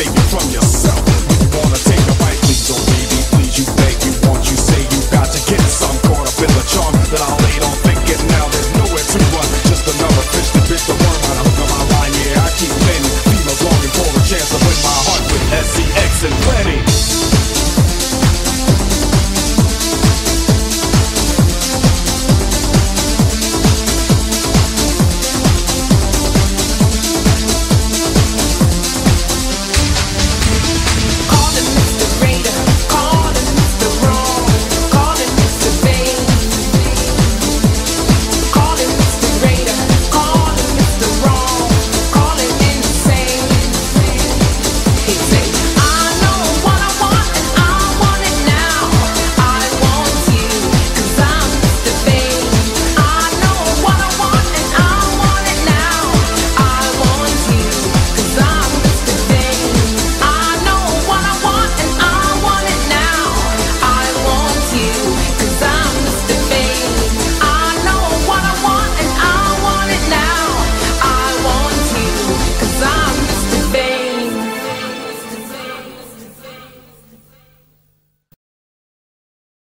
take it from yourself. You wanna take a bite, please don't baby, please you beg, you want, you say you got to get some caught up in the charm that I laid on thinking. Now there's nowhere to run, just another fish to worm. My line, yeah, I keep longing for a chance to my heart with